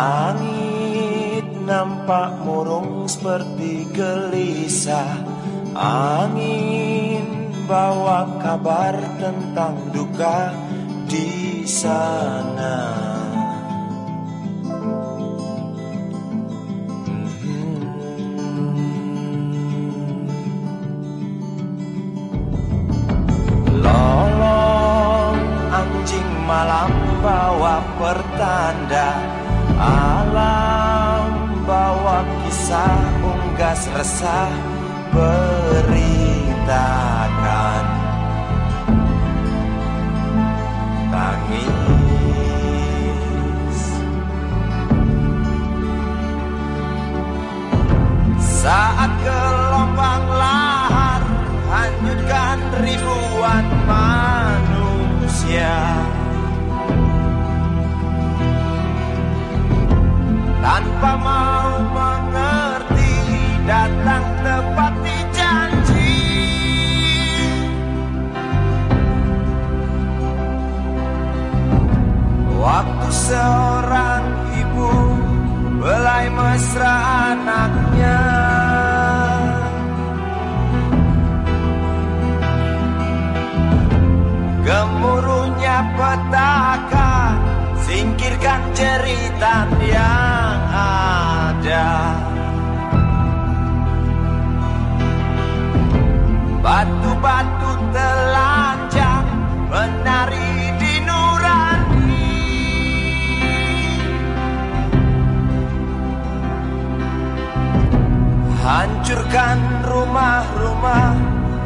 Langit nampak murung seperti gelisah. Angin bawa kabar tentang duka di sana. Lolong anjing malam bawa pertanda Alam bawa kisah unggas resah beritakan mesra anaknya. Gemuruhnya petaka singkirkan cerita yang Hancurkan rumah-rumah,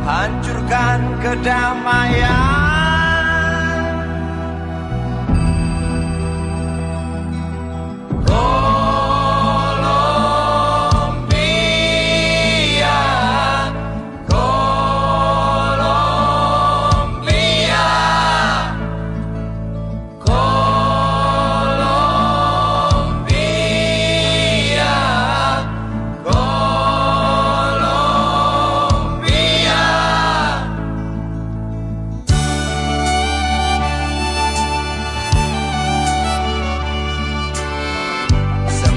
hancurkan kedamaian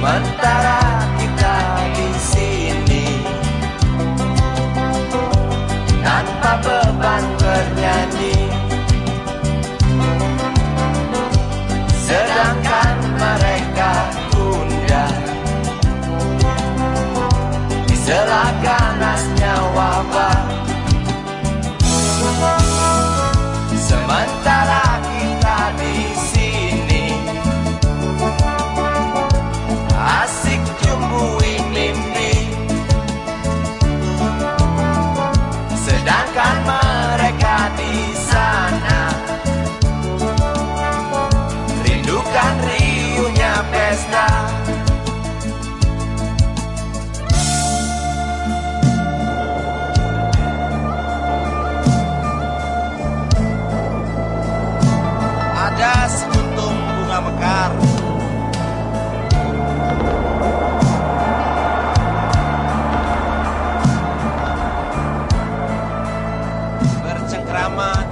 Sementara kita di sini Rama